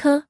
科。